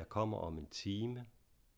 jeg kommer om en time,